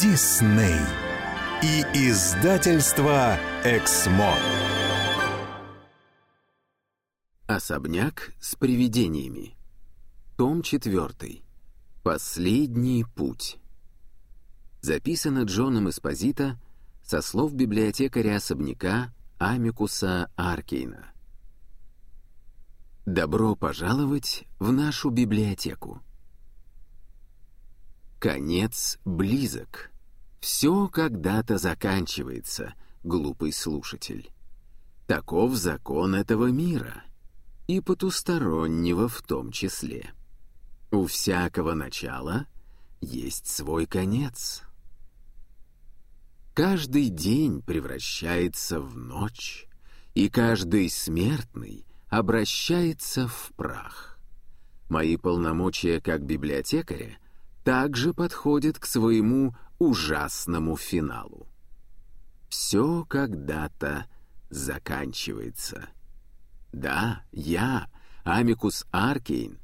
Дисней и издательство Эксмо. Особняк с привидениями. Том 4. Последний путь. Записано Джоном Эспозита со слов библиотекаря особняка Амикуса Аркейна. Добро пожаловать в нашу библиотеку. Конец близок. Все когда-то заканчивается, глупый слушатель. Таков закон этого мира, и потустороннего в том числе. У всякого начала есть свой конец. Каждый день превращается в ночь, и каждый смертный обращается в прах. Мои полномочия как библиотекаря также подходит к своему ужасному финалу. Все когда-то заканчивается. Да, я, Амикус Аркейн,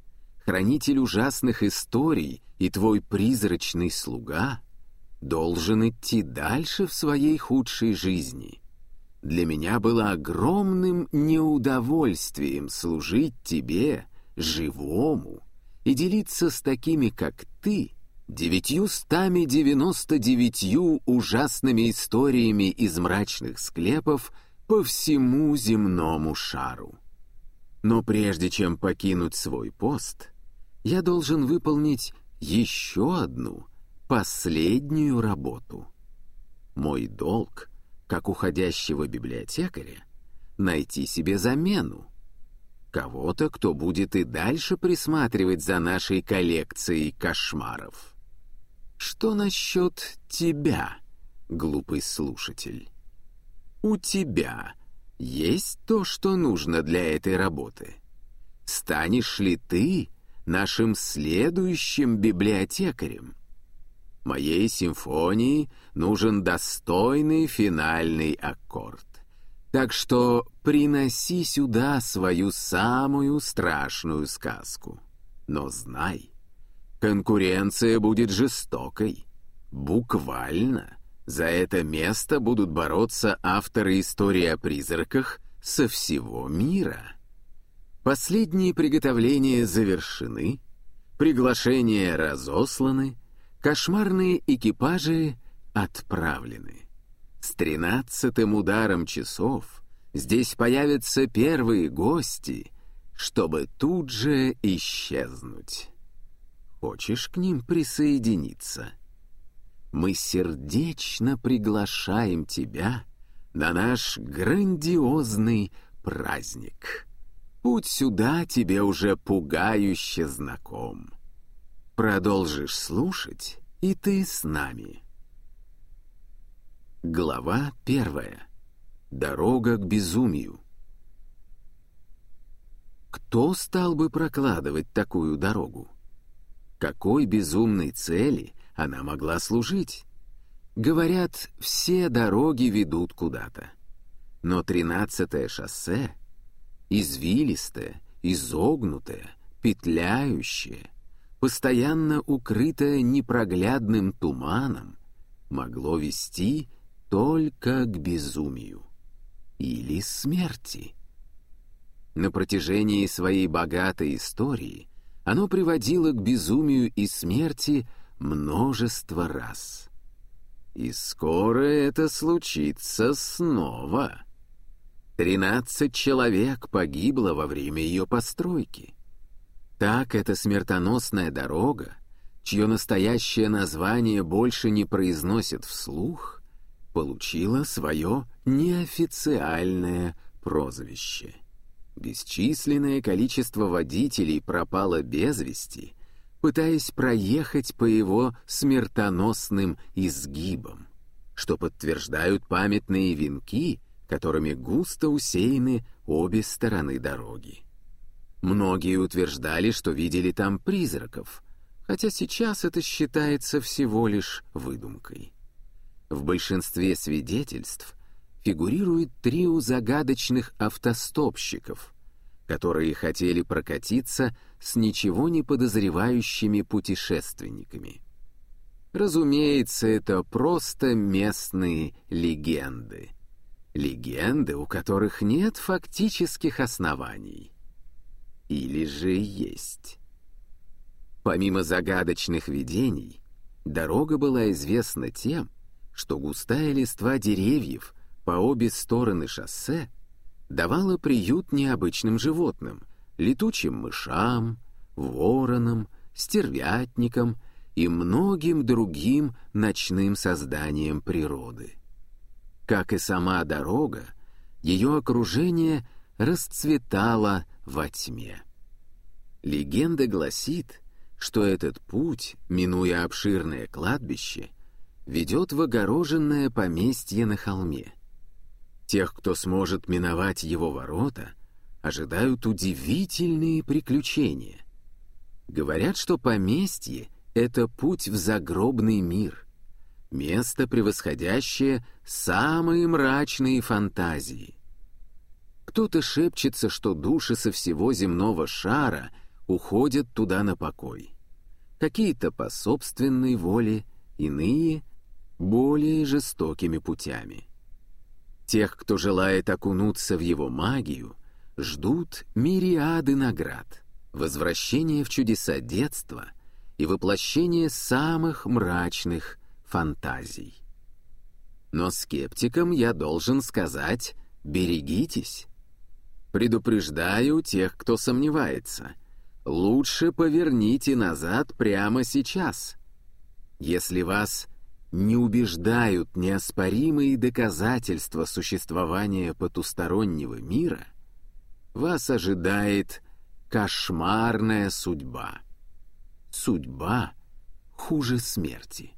хранитель ужасных историй и твой призрачный слуга, должен идти дальше в своей худшей жизни. Для меня было огромным неудовольствием служить тебе, живому, и делиться с такими, как ты, девятьюстами девяносто девятью ужасными историями из мрачных склепов по всему земному шару. Но прежде чем покинуть свой пост, я должен выполнить еще одну, последнюю работу. Мой долг, как уходящего библиотекаря, найти себе замену, Кого-то, кто будет и дальше присматривать за нашей коллекцией кошмаров. Что насчет тебя, глупый слушатель? У тебя есть то, что нужно для этой работы? Станешь ли ты нашим следующим библиотекарем? Моей симфонии нужен достойный финальный аккорд. Так что приноси сюда свою самую страшную сказку. Но знай, конкуренция будет жестокой. Буквально. За это место будут бороться авторы истории о призраках со всего мира. Последние приготовления завершены, приглашения разосланы, кошмарные экипажи отправлены. С тринадцатым ударом часов здесь появятся первые гости, чтобы тут же исчезнуть. Хочешь к ним присоединиться? Мы сердечно приглашаем тебя на наш грандиозный праздник. Путь сюда тебе уже пугающе знаком. Продолжишь слушать, и ты с нами. Глава первая. Дорога к безумию. Кто стал бы прокладывать такую дорогу? Какой безумной цели она могла служить? Говорят, все дороги ведут куда-то. Но тринадцатое шоссе — извилистое, изогнутое, петляющее, постоянно укрытое непроглядным туманом, могло вести только к безумию или смерти. На протяжении своей богатой истории оно приводило к безумию и смерти множество раз. И скоро это случится снова. Тринадцать человек погибло во время ее постройки. Так эта смертоносная дорога, чье настоящее название больше не произносит вслух, получила свое неофициальное прозвище. Бесчисленное количество водителей пропало без вести, пытаясь проехать по его смертоносным изгибам, что подтверждают памятные венки, которыми густо усеяны обе стороны дороги. Многие утверждали, что видели там призраков, хотя сейчас это считается всего лишь выдумкой. В большинстве свидетельств фигурирует трио загадочных автостопщиков, которые хотели прокатиться с ничего не подозревающими путешественниками. Разумеется, это просто местные легенды. Легенды, у которых нет фактических оснований. Или же есть. Помимо загадочных видений, дорога была известна тем, что густая листва деревьев по обе стороны шоссе давала приют необычным животным, летучим мышам, воронам, стервятникам и многим другим ночным созданиям природы. Как и сама дорога, ее окружение расцветало во тьме. Легенда гласит, что этот путь, минуя обширное кладбище, ведет в огороженное поместье на холме. Тех, кто сможет миновать его ворота, ожидают удивительные приключения. Говорят, что поместье — это путь в загробный мир, место, превосходящее самые мрачные фантазии. Кто-то шепчется, что души со всего земного шара уходят туда на покой. Какие-то по собственной воле, иные — более жестокими путями. Тех, кто желает окунуться в его магию, ждут мириады наград, возвращение в чудеса детства и воплощение самых мрачных фантазий. Но скептикам я должен сказать «берегитесь». Предупреждаю тех, кто сомневается. Лучше поверните назад прямо сейчас. Если вас не убеждают неоспоримые доказательства существования потустороннего мира, вас ожидает кошмарная судьба. Судьба хуже смерти.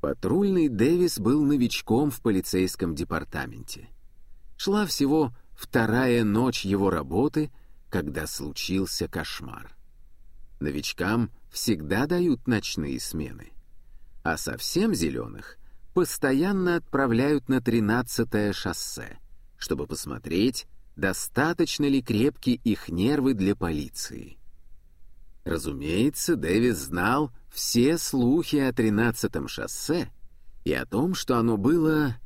Патрульный Дэвис был новичком в полицейском департаменте. Шла всего вторая ночь его работы, когда случился кошмар. Новичкам всегда дают ночные смены, а совсем зеленых постоянно отправляют на 13-е шоссе, чтобы посмотреть, достаточно ли крепки их нервы для полиции. Разумеется, Дэвис знал все слухи о 13-м шоссе и о том, что оно было,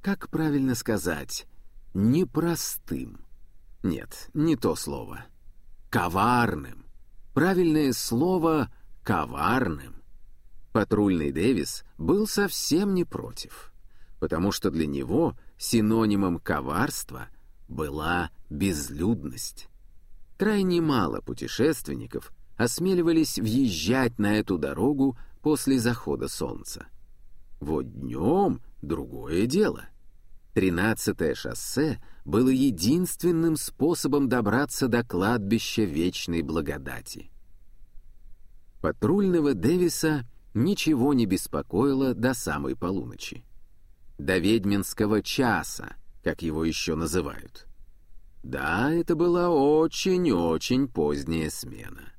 как правильно сказать, непростым. Нет, не то слово. Коварным. Правильное слово «коварным». Патрульный Дэвис был совсем не против, потому что для него синонимом коварства была безлюдность. Крайне мало путешественников осмеливались въезжать на эту дорогу после захода солнца. Вот днем другое дело. Тринадцатое шоссе было единственным способом добраться до кладбища вечной благодати. Патрульного Дэвиса ничего не беспокоило до самой полуночи. До ведьминского часа, как его еще называют. Да, это была очень-очень поздняя смена.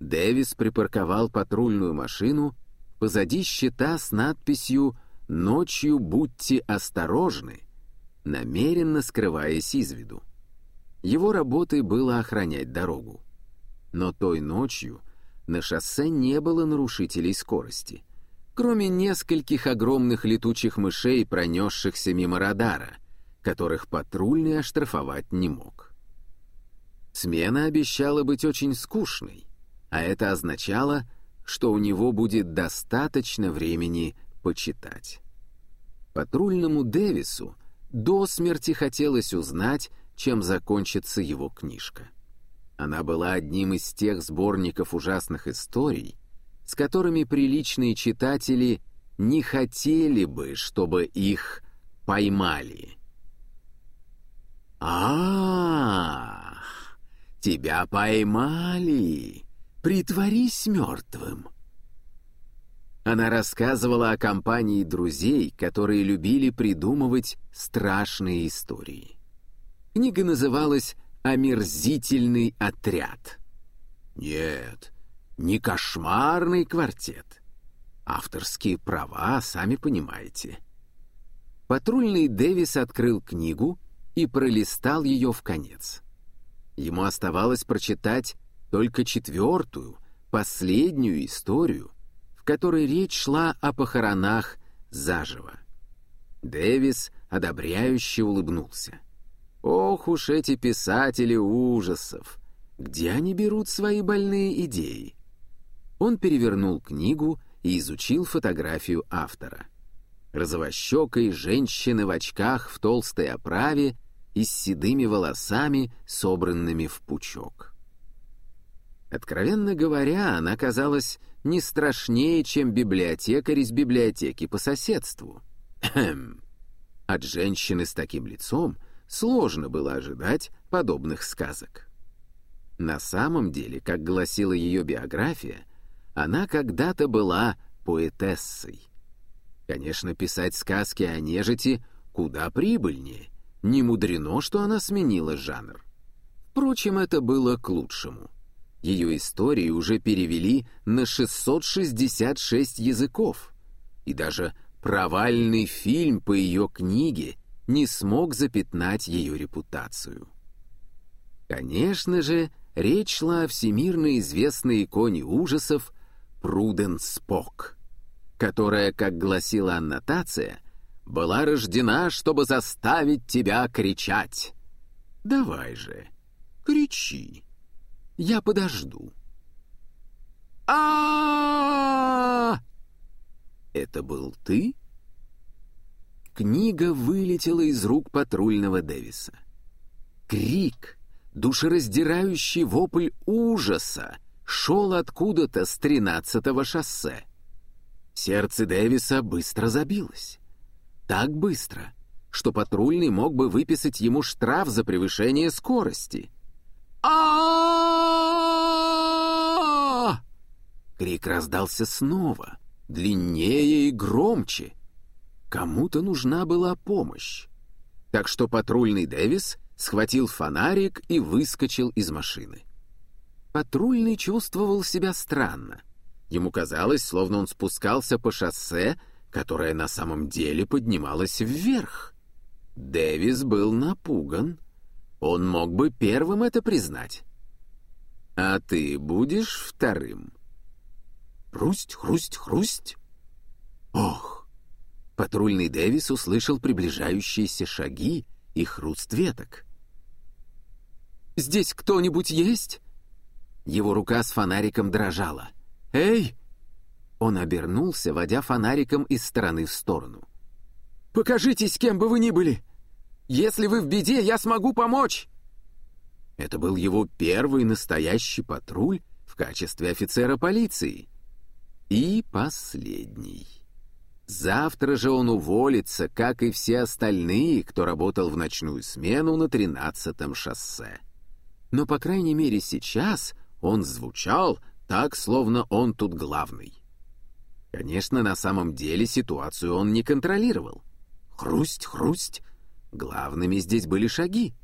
Дэвис припарковал патрульную машину позади щита с надписью «Ночью будьте осторожны», намеренно скрываясь из виду. Его работой было охранять дорогу. Но той ночью на шоссе не было нарушителей скорости, кроме нескольких огромных летучих мышей, пронесшихся мимо радара, которых патрульный оштрафовать не мог. Смена обещала быть очень скучной, а это означало, что у него будет достаточно времени почитать. Патрульному Дэвису до смерти хотелось узнать, чем закончится его книжка. Она была одним из тех сборников ужасных историй, с которыми приличные читатели не хотели бы, чтобы их поймали. «Ах, тебя поймали!» Притворись мертвым». Она рассказывала о компании друзей, которые любили придумывать страшные истории. Книга называлась «Омерзительный отряд». Нет, не кошмарный квартет. Авторские права, сами понимаете. Патрульный Дэвис открыл книгу и пролистал ее в конец. Ему оставалось прочитать только четвертую, последнюю историю, которой речь шла о похоронах заживо. Дэвис одобряюще улыбнулся. Ох уж эти писатели ужасов! Где они берут свои больные идеи? Он перевернул книгу и изучил фотографию автора. Розовощекой женщины в очках в толстой оправе и с седыми волосами, собранными в пучок. Откровенно говоря, она казалась не страшнее, чем библиотекарь из библиотеки по соседству. Хм. От женщины с таким лицом сложно было ожидать подобных сказок. На самом деле, как гласила ее биография, она когда-то была поэтессой. Конечно, писать сказки о нежити куда прибыльнее. Не мудрено, что она сменила жанр. Впрочем, это было к лучшему. Ее истории уже перевели на 666 языков. И даже провальный фильм по ее книге не смог запятнать ее репутацию. Конечно же, речь шла о всемирно известной иконе ужасов Пруден Спок, которая, как гласила аннотация, была рождена, чтобы заставить тебя кричать. Давай же, кричи. Я подожду. а Это был ты? Книга вылетела из рук патрульного Дэвиса. Крик, душераздирающий вопль ужаса, шел откуда-то с тринадцатого шоссе. Сердце Дэвиса быстро забилось. Так быстро, что патрульный мог бы выписать ему штраф за превышение скорости. а Крик раздался снова, длиннее и громче. Кому-то нужна была помощь. Так что патрульный Дэвис схватил фонарик и выскочил из машины. Патрульный чувствовал себя странно. Ему казалось, словно он спускался по шоссе, которое на самом деле поднималось вверх. Дэвис был напуган. Он мог бы первым это признать. «А ты будешь вторым?» «Хрусть, хрусть, хрусть!» «Ох!» Патрульный Дэвис услышал приближающиеся шаги и хруст веток. «Здесь кто-нибудь есть?» Его рука с фонариком дрожала. «Эй!» Он обернулся, водя фонариком из стороны в сторону. «Покажитесь, кем бы вы ни были! Если вы в беде, я смогу помочь!» Это был его первый настоящий патруль в качестве офицера полиции. И последний. Завтра же он уволится, как и все остальные, кто работал в ночную смену на тринадцатом шоссе. Но, по крайней мере, сейчас он звучал так, словно он тут главный. Конечно, на самом деле ситуацию он не контролировал. Хрусть, хрусть. Главными здесь были шаги.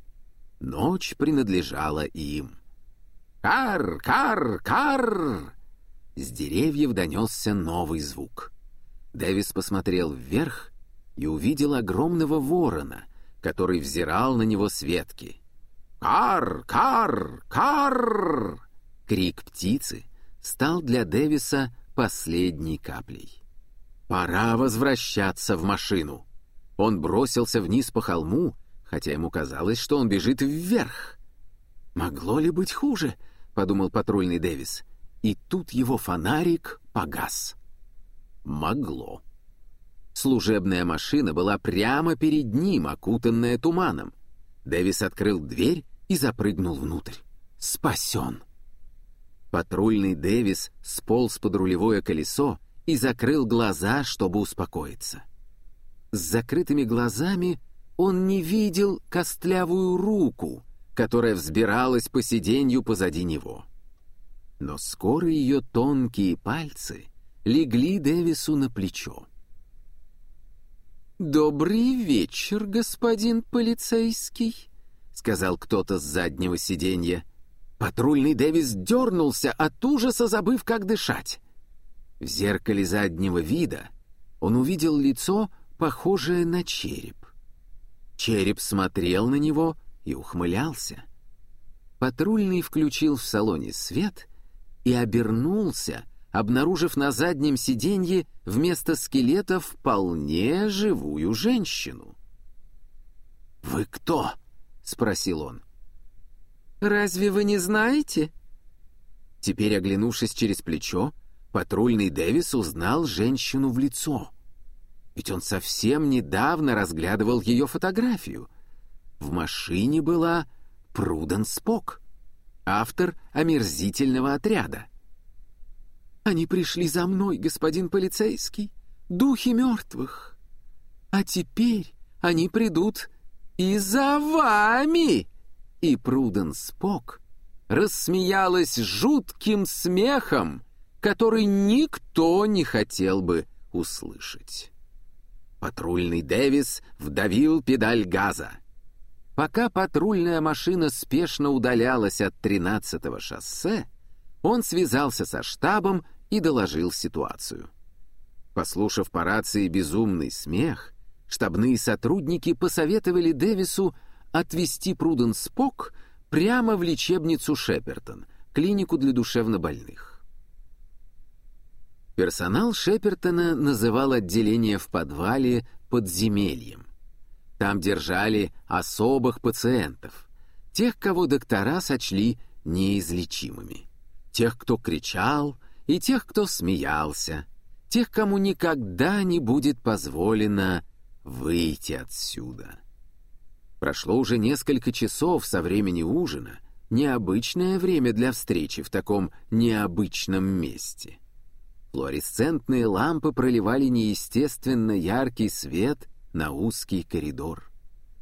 Ночь принадлежала им. «Кар, кар, кар!» С деревьев донесся новый звук. Дэвис посмотрел вверх и увидел огромного ворона, который взирал на него с ветки. «Кар, кар, кар!» Крик птицы стал для Дэвиса последней каплей. Пора возвращаться в машину. Он бросился вниз по холму, хотя ему казалось, что он бежит вверх. «Могло ли быть хуже?» — подумал патрульный Дэвис. И тут его фонарик погас. Могло. Служебная машина была прямо перед ним, окутанная туманом. Дэвис открыл дверь и запрыгнул внутрь. Спасен! Патрульный Дэвис сполз под рулевое колесо и закрыл глаза, чтобы успокоиться. С закрытыми глазами он не видел костлявую руку, которая взбиралась по сиденью позади него. Но скоро ее тонкие пальцы легли Дэвису на плечо. «Добрый вечер, господин полицейский», — сказал кто-то с заднего сиденья. Патрульный Дэвис дернулся от ужаса, забыв, как дышать. В зеркале заднего вида он увидел лицо, похожее на череп. Череп смотрел на него и ухмылялся. Патрульный включил в салоне свет и обернулся, обнаружив на заднем сиденье вместо скелета вполне живую женщину. «Вы кто?» — спросил он. «Разве вы не знаете?» Теперь, оглянувшись через плечо, патрульный Дэвис узнал женщину в лицо. Ведь он совсем недавно разглядывал ее фотографию. В машине была Пруден Спок, автор омерзительного отряда. «Они пришли за мной, господин полицейский, духи мертвых. А теперь они придут и за вами!» И Пруден Спок рассмеялась жутким смехом, который никто не хотел бы услышать. Патрульный Дэвис вдавил педаль газа. Пока патрульная машина спешно удалялась от 13-го шоссе, он связался со штабом и доложил ситуацию. Послушав по рации безумный смех, штабные сотрудники посоветовали Дэвису отвезти Пруден Спок прямо в лечебницу Шепертон, клинику для душевнобольных. Персонал Шепертона называл отделение в подвале подземельем. Там держали особых пациентов, тех, кого доктора сочли неизлечимыми, тех, кто кричал, и тех, кто смеялся, тех, кому никогда не будет позволено выйти отсюда. Прошло уже несколько часов со времени ужина, необычное время для встречи в таком необычном месте — Флуоресцентные лампы проливали неестественно яркий свет на узкий коридор.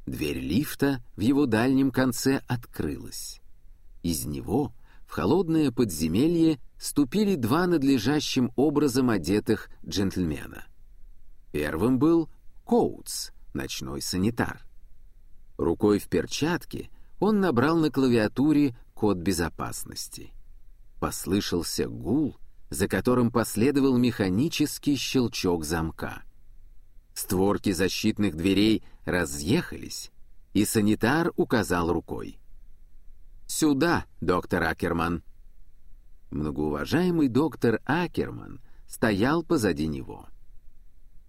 Дверь лифта в его дальнем конце открылась. Из него в холодное подземелье ступили два надлежащим образом одетых джентльмена. Первым был Коутс, ночной санитар. Рукой в перчатке он набрал на клавиатуре код безопасности. Послышался гул, за которым последовал механический щелчок замка. Створки защитных дверей разъехались, и санитар указал рукой. «Сюда, доктор Акерман!» Многоуважаемый доктор Акерман стоял позади него.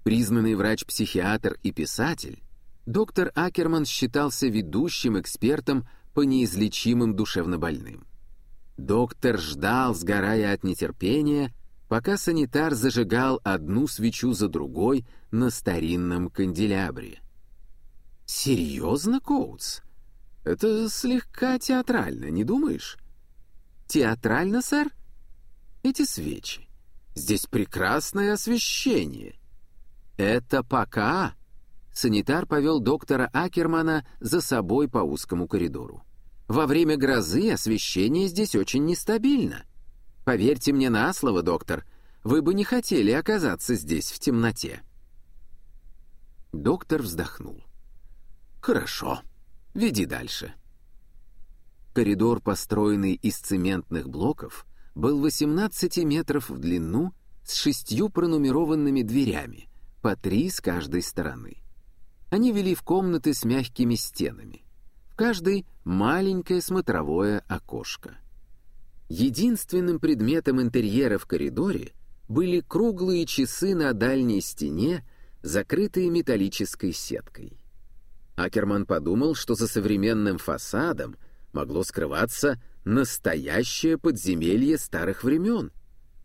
Признанный врач-психиатр и писатель, доктор Акерман считался ведущим экспертом по неизлечимым душевнобольным. Доктор ждал, сгорая от нетерпения, пока санитар зажигал одну свечу за другой на старинном канделябре. «Серьезно, Коутс? Это слегка театрально, не думаешь?» «Театрально, сэр? Эти свечи. Здесь прекрасное освещение. Это пока...» Санитар повел доктора Акермана за собой по узкому коридору. Во время грозы освещение здесь очень нестабильно. Поверьте мне на слово, доктор, вы бы не хотели оказаться здесь в темноте». Доктор вздохнул. «Хорошо, веди дальше». Коридор, построенный из цементных блоков, был 18 метров в длину с шестью пронумерованными дверями, по три с каждой стороны. Они вели в комнаты с мягкими стенами в каждой маленькое смотровое окошко. Единственным предметом интерьера в коридоре были круглые часы на дальней стене, закрытые металлической сеткой. Акерман подумал, что за современным фасадом могло скрываться настоящее подземелье старых времен,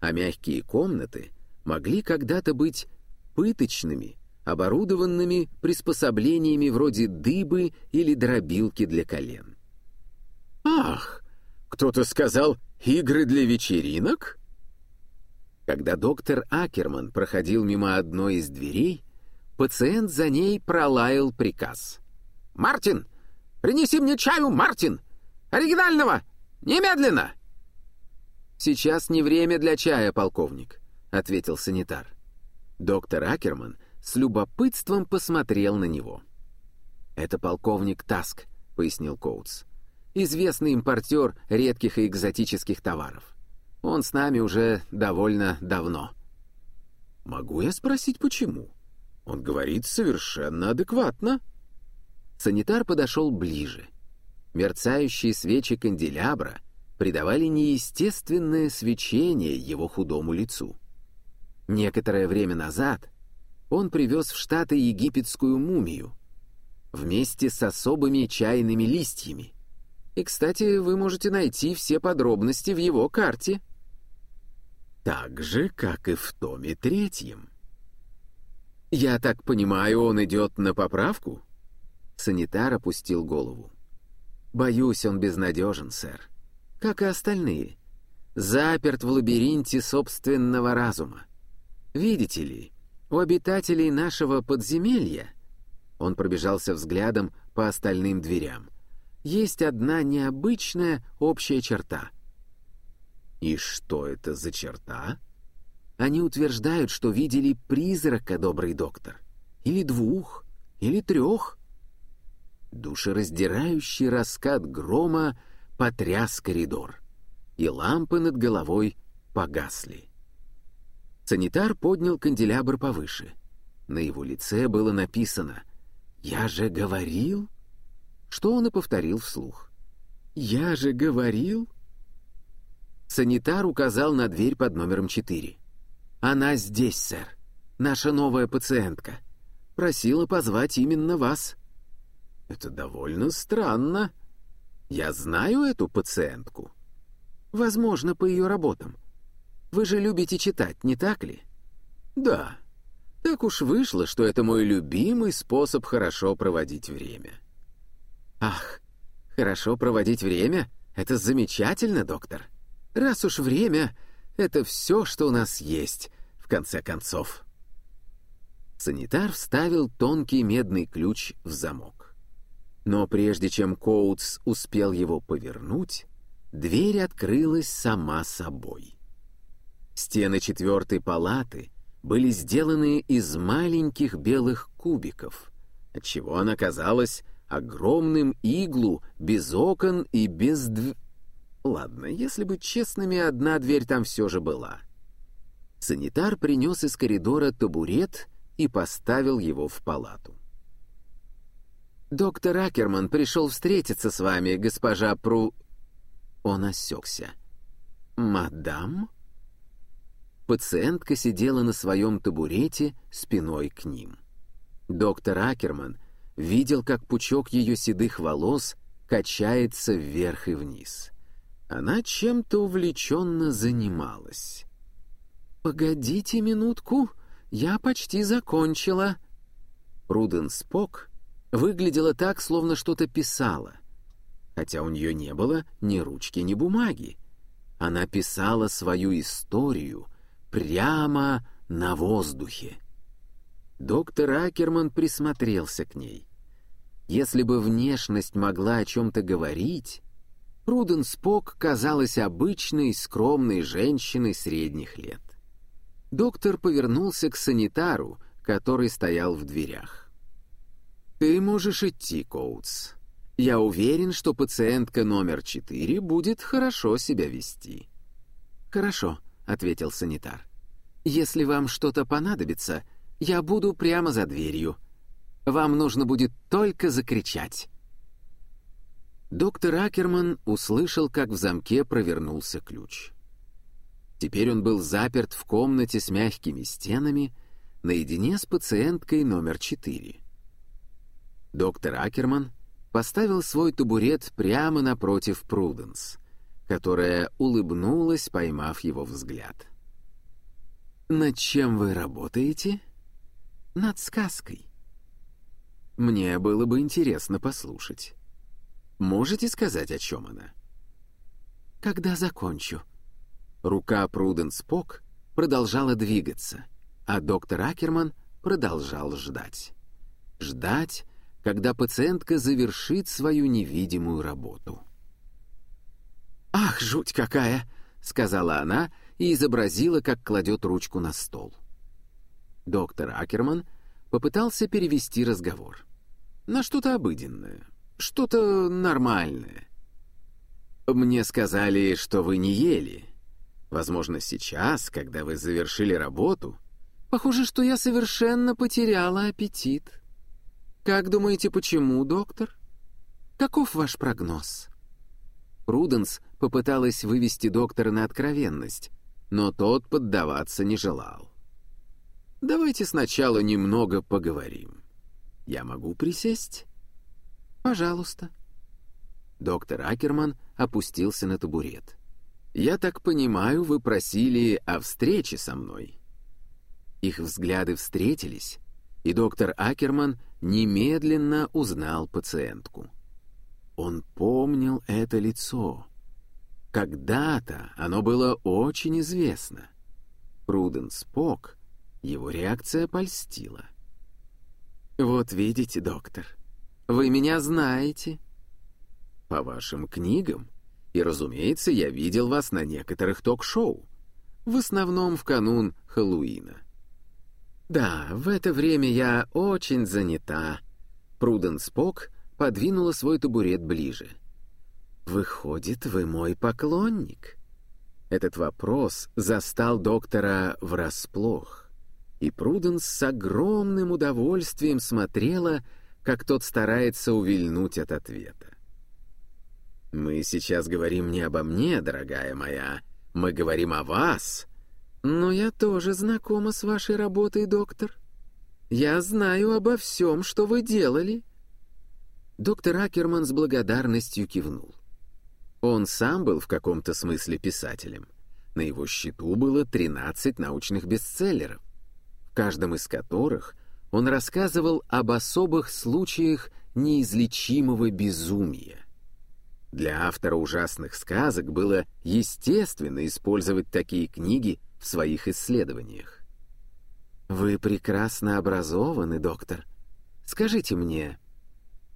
а мягкие комнаты могли когда-то быть пыточными оборудованными приспособлениями вроде дыбы или дробилки для колен. «Ах, кто-то сказал, игры для вечеринок?» Когда доктор Акерман проходил мимо одной из дверей, пациент за ней пролаял приказ. «Мартин, принеси мне чаю, Мартин! Оригинального! Немедленно!» «Сейчас не время для чая, полковник», — ответил санитар. Доктор Акерман — с любопытством посмотрел на него. «Это полковник Таск», — пояснил Коутс. «Известный импортер редких и экзотических товаров. Он с нами уже довольно давно». «Могу я спросить, почему? Он говорит совершенно адекватно». Санитар подошел ближе. Мерцающие свечи канделябра придавали неестественное свечение его худому лицу. Некоторое время назад он привез в Штаты египетскую мумию вместе с особыми чайными листьями. И, кстати, вы можете найти все подробности в его карте. Так же, как и в томе третьем. «Я так понимаю, он идет на поправку?» Санитар опустил голову. «Боюсь, он безнадежен, сэр. Как и остальные. Заперт в лабиринте собственного разума. Видите ли, у обитателей нашего подземелья...» Он пробежался взглядом по остальным дверям. «Есть одна необычная общая черта». «И что это за черта?» Они утверждают, что видели призрака, добрый доктор. Или двух, или трех. Душераздирающий раскат грома потряс коридор, и лампы над головой погасли. Санитар поднял канделябр повыше. На его лице было написано «Я же говорил?» Что он и повторил вслух. «Я же говорил?» Санитар указал на дверь под номером четыре. «Она здесь, сэр. Наша новая пациентка. Просила позвать именно вас». «Это довольно странно. Я знаю эту пациентку». «Возможно, по ее работам. Вы же любите читать, не так ли?» «Да. Так уж вышло, что это мой любимый способ хорошо проводить время». «Ах, хорошо проводить время? Это замечательно, доктор. Раз уж время это все, что у нас есть, в конце концов. Санитар вставил тонкий медный ключ в замок. Но прежде чем Коутс успел его повернуть, дверь открылась сама собой. Стены четвертой палаты были сделаны из маленьких белых кубиков, отчего она казалась огромным иглу без окон и без дв... Ладно, если быть честными, одна дверь там все же была. Санитар принес из коридора табурет и поставил его в палату. «Доктор Акерман пришел встретиться с вами, госпожа Пру...» Он осекся. «Мадам?» Пациентка сидела на своем табурете спиной к ним. Доктор Акерман видел, как пучок ее седых волос качается вверх и вниз. Она чем-то увлеченно занималась. «Погодите минутку, я почти закончила». Пруден Спок выглядела так, словно что-то писала, хотя у нее не было ни ручки, ни бумаги. Она писала свою историю прямо на воздухе. Доктор Акерман присмотрелся к ней. Если бы внешность могла о чем-то говорить, Пруден Спок казалась обычной, скромной женщиной средних лет. Доктор повернулся к санитару, который стоял в дверях. «Ты можешь идти, Коутс. Я уверен, что пациентка номер четыре будет хорошо себя вести». «Хорошо», — ответил санитар. «Если вам что-то понадобится, я буду прямо за дверью. Вам нужно будет только закричать». Доктор Акерман услышал, как в замке провернулся ключ. Теперь он был заперт в комнате с мягкими стенами, наедине с пациенткой номер четыре. Доктор Акерман поставил свой табурет прямо напротив Пруденс, которая улыбнулась, поймав его взгляд. «Над чем вы работаете?» «Над сказкой». «Мне было бы интересно послушать». Можете сказать, о чем она?» «Когда закончу». Рука Пруден Спок продолжала двигаться, а доктор Акерман продолжал ждать. Ждать, когда пациентка завершит свою невидимую работу. «Ах, жуть какая!» — сказала она и изобразила, как кладет ручку на стол. Доктор Акерман попытался перевести разговор на что-то обыденное — что-то нормальное. Мне сказали, что вы не ели. Возможно, сейчас, когда вы завершили работу. Похоже, что я совершенно потеряла аппетит. Как думаете, почему, доктор? Каков ваш прогноз? Пруденс попыталась вывести доктора на откровенность, но тот поддаваться не желал. «Давайте сначала немного поговорим. Я могу присесть?» «Пожалуйста». Доктор Акерман опустился на табурет. «Я так понимаю, вы просили о встрече со мной?» Их взгляды встретились, и доктор Акерман немедленно узнал пациентку. Он помнил это лицо. Когда-то оно было очень известно. Пруден Спок, его реакция польстила. «Вот видите, доктор, вы меня знаете». «По вашим книгам. И, разумеется, я видел вас на некоторых ток-шоу. В основном в канун Хэллоуина». «Да, в это время я очень занята». Пруден Спок подвинула свой табурет ближе. «Выходит, вы мой поклонник?» Этот вопрос застал доктора врасплох, и Пруденс с огромным удовольствием смотрела, как тот старается увильнуть от ответа. «Мы сейчас говорим не обо мне, дорогая моя, мы говорим о вас», «Но я тоже знакома с вашей работой, доктор. Я знаю обо всем, что вы делали». Доктор Акерман с благодарностью кивнул. Он сам был в каком-то смысле писателем. На его счету было 13 научных бестселлеров, каждом из которых он рассказывал об особых случаях неизлечимого безумия. Для автора ужасных сказок было естественно использовать такие книги в своих исследованиях. «Вы прекрасно образованы, доктор. Скажите мне,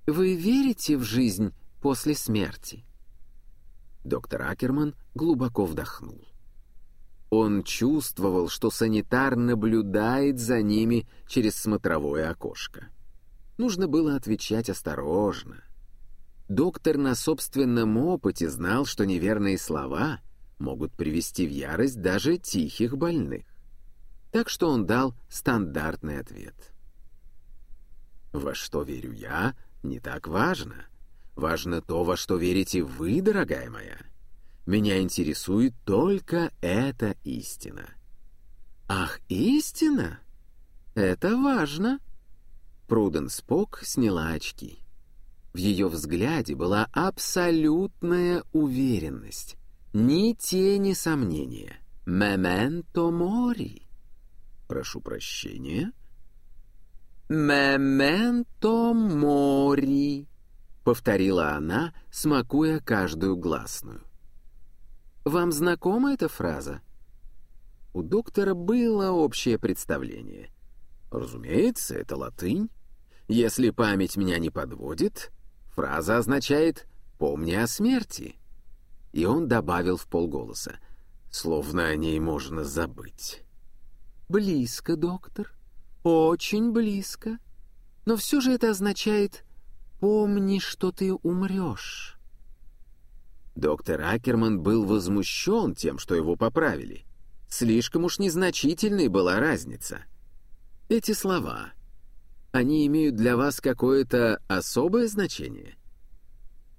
вы верите в жизнь после смерти?» Доктор Акерман глубоко вдохнул. Он чувствовал, что санитар наблюдает за ними через смотровое окошко. Нужно было отвечать осторожно. Доктор на собственном опыте знал, что неверные слова — могут привести в ярость даже тихих больных. Так что он дал стандартный ответ. «Во что верю я, не так важно. Важно то, во что верите вы, дорогая моя. Меня интересует только эта истина». «Ах, истина? Это важно!» Пруден Спок сняла очки. В ее взгляде была абсолютная уверенность. Ни тени сомнения. Мементо мори. Прошу прощения. Мементо мори, повторила она, смакуя каждую гласную. Вам знакома эта фраза? У доктора было общее представление. Разумеется, это латынь. Если память меня не подводит, фраза означает «помни о смерти» и он добавил в полголоса, словно о ней можно забыть. «Близко, доктор, очень близко. Но все же это означает «помни, что ты умрешь». Доктор Акерман был возмущен тем, что его поправили. Слишком уж незначительной была разница. Эти слова, они имеют для вас какое-то особое значение?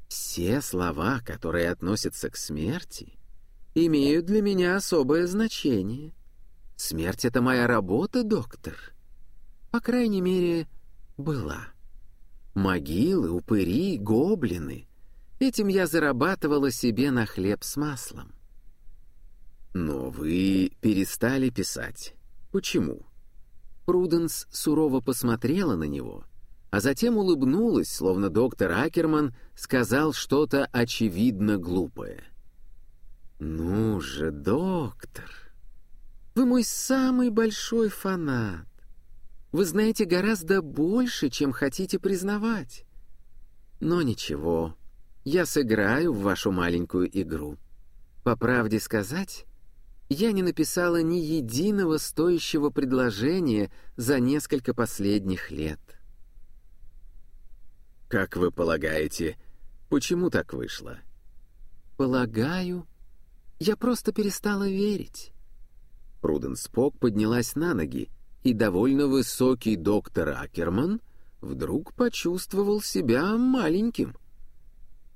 Все слова, которые относятся к смерти, имеют для меня особое значение. Смерть — это моя работа, доктор. По крайней мере, была. Могилы, упыри, гоблины — этим я зарабатывала себе на хлеб с маслом. Но вы перестали писать. Почему? Пруденс сурово посмотрела на него — а затем улыбнулась, словно доктор Акерман сказал что-то очевидно глупое. «Ну же, доктор, вы мой самый большой фанат. Вы знаете гораздо больше, чем хотите признавать. Но ничего, я сыграю в вашу маленькую игру. По правде сказать, я не написала ни единого стоящего предложения за несколько последних лет. «Как вы полагаете, почему так вышло?» «Полагаю, я просто перестала верить». Пруден Спок поднялась на ноги, и довольно высокий доктор Акерман вдруг почувствовал себя маленьким.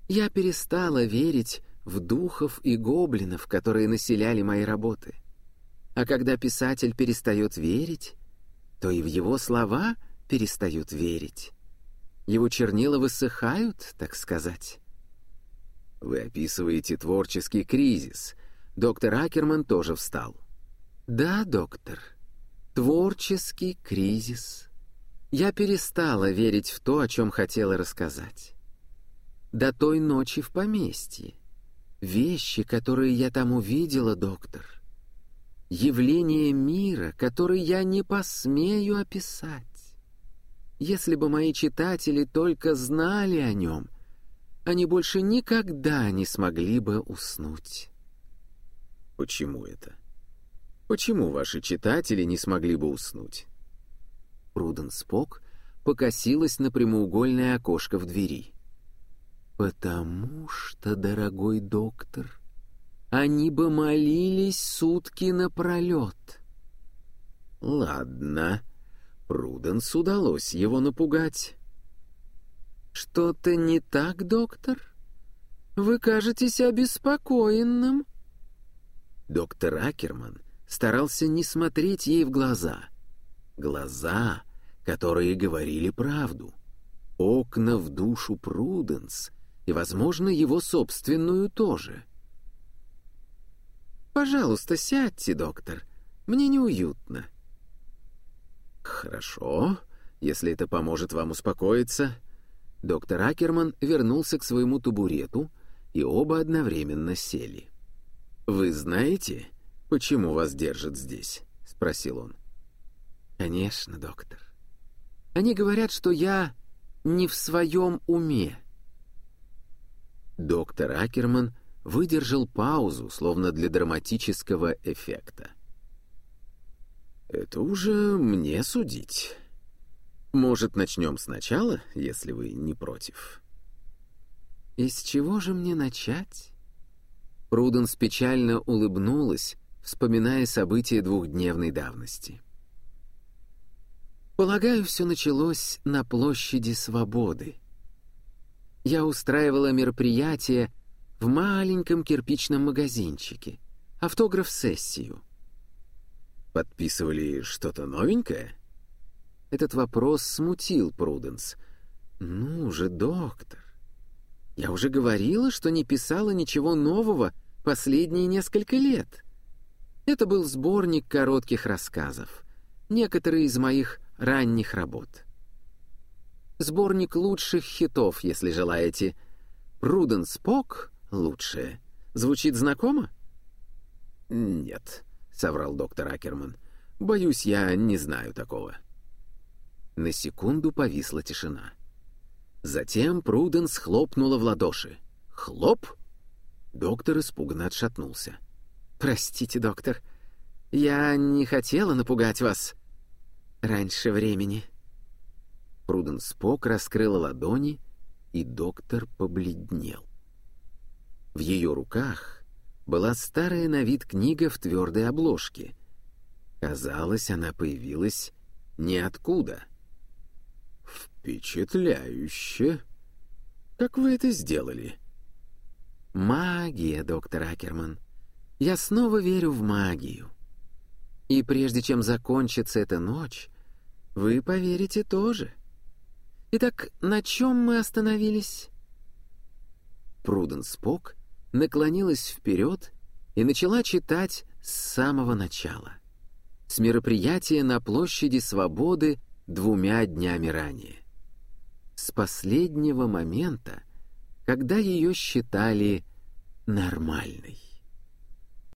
«Я перестала верить в духов и гоблинов, которые населяли мои работы. А когда писатель перестает верить, то и в его слова перестают верить. Его чернила высыхают, так сказать. Вы описываете творческий кризис. Доктор Акерман тоже встал. Да, доктор, творческий кризис. Я перестала верить в то, о чем хотела рассказать. До той ночи в поместье. Вещи, которые я там увидела, доктор. Явление мира, который я не посмею описать. Если бы мои читатели только знали о нем, они больше никогда не смогли бы уснуть. Почему это? Почему ваши читатели не смогли бы уснуть? Пруден Спок покосилась на прямоугольное окошко в двери. «Потому что, дорогой доктор, они бы молились сутки напролет». «Ладно», Пруденс удалось его напугать. «Что-то не так, доктор? Вы кажетесь обеспокоенным». Доктор Акерман старался не смотреть ей в глаза. Глаза, которые говорили правду. Окна в душу Пруденс и, возможно, его собственную тоже. «Пожалуйста, сядьте, доктор. Мне неуютно». «Хорошо, если это поможет вам успокоиться». Доктор Акерман вернулся к своему табурету, и оба одновременно сели. «Вы знаете, почему вас держат здесь?» — спросил он. «Конечно, доктор. Они говорят, что я не в своем уме». Доктор Акерман выдержал паузу, словно для драматического эффекта. Это уже мне судить. Может, начнем сначала, если вы не против? И с чего же мне начать? Пруденс печально улыбнулась, вспоминая события двухдневной давности. Полагаю, все началось на площади Свободы. Я устраивала мероприятие в маленьком кирпичном магазинчике, автограф-сессию. Подписывали что-то новенькое? Этот вопрос смутил Пруденс. «Ну же, доктор, я уже говорила, что не писала ничего нового последние несколько лет. Это был сборник коротких рассказов, некоторые из моих ранних работ. Сборник лучших хитов, если желаете. Пруденс Пок лучшее. Звучит знакомо? Нет соврал доктор Акерман. «Боюсь, я не знаю такого». На секунду повисла тишина. Затем Пруденс хлопнула в ладоши. «Хлоп!» Доктор испуганно отшатнулся. «Простите, доктор, я не хотела напугать вас раньше времени». Пруденс Пок раскрыла ладони, и доктор побледнел. В ее руках была старая на вид книга в твердой обложке. Казалось, она появилась ниоткуда. «Впечатляюще! Как вы это сделали?» «Магия, доктор Акерман. Я снова верю в магию. И прежде чем закончится эта ночь, вы поверите тоже. Итак, на чем мы остановились?» Пруден Спок наклонилась вперед и начала читать с самого начала. С мероприятия на площади Свободы двумя днями ранее. С последнего момента, когда ее считали нормальной.